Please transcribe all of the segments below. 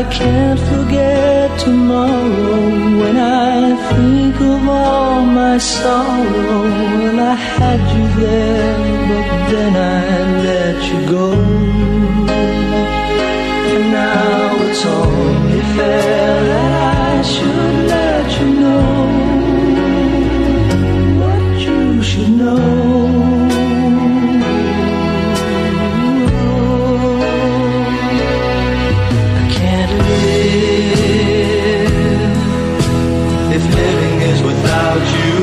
I can't forget tomorrow when I think of all my sorrow. Well, I had you there, but then I let you go. And now it's only fair that I should if living is without you.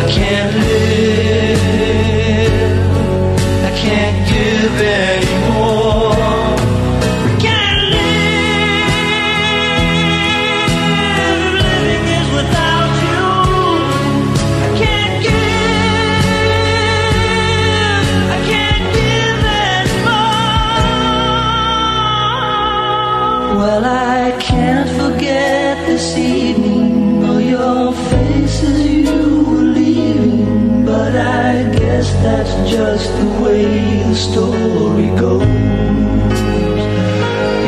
I can't live. I can't give anymore. I can't live. Living is without you. I can't give. I can't give anymore. Well, I can't forget you were leaving, but I guess that's just the way the story goes.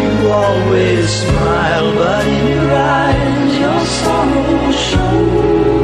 You always smile, but in your eyes your sorrow shows.